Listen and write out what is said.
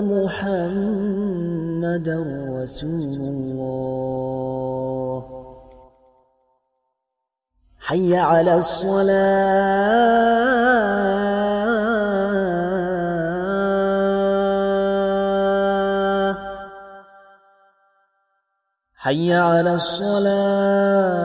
محمدا رسول الله. حي على الصلاة. حي على الصلاة.